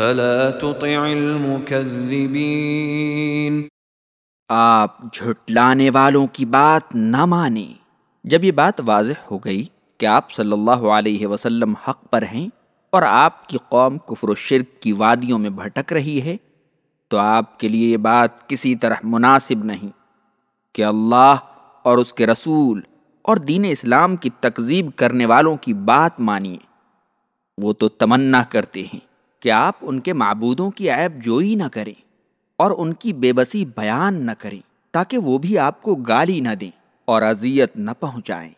فلا تطع المكذبين۔ آپ جھٹلانے والوں کی بات نہ مانیں۔ جب یہ بات واضح ہو گئی کہ آپ صلی اللہ علیہ وسلم حق پر ہیں اور آپ کی قوم کفر و شرک کی وادیوں میں بھٹک رہی ہے، تو آپ کے لیے یہ بات کسی طرح مناسب نہیں کہ اللہ اور اس کے رسول اور دین اسلام کی تکذیب کرنے والوں کی بات مانیے۔ وہ تو تمنا کرتے ہیں۔ کہ آپ ان کے معبودوں کی عیب جوئی نہ کریں اور ان کی بے بسی بیان نہ کریں تاکہ وہ بھی آپ کو گالی نہ دیں اور اذیت نہ پہنچائیں۔